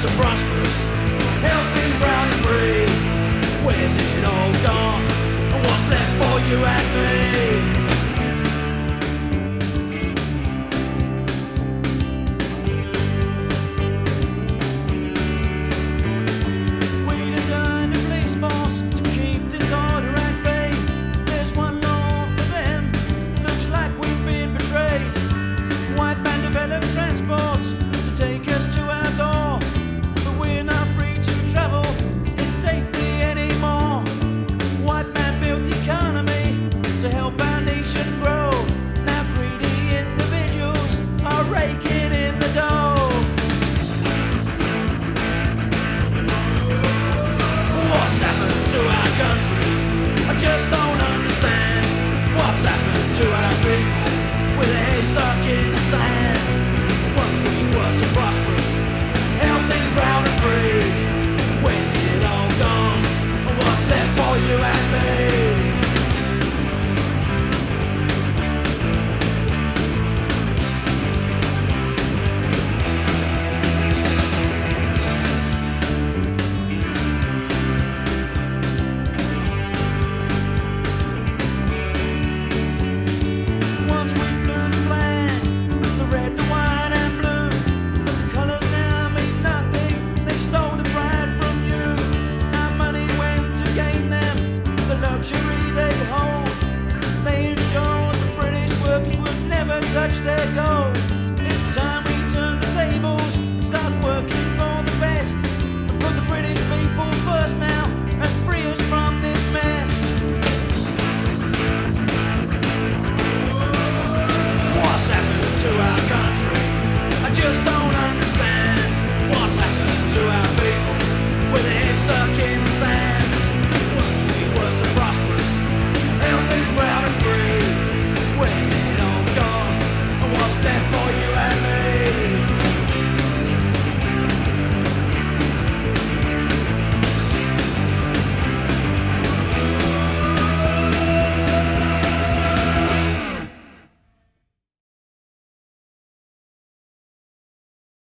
so prosperous, healthy, brown and free. Where's it all gone? And what's left for you and me? to our feet with a haystack in the sand.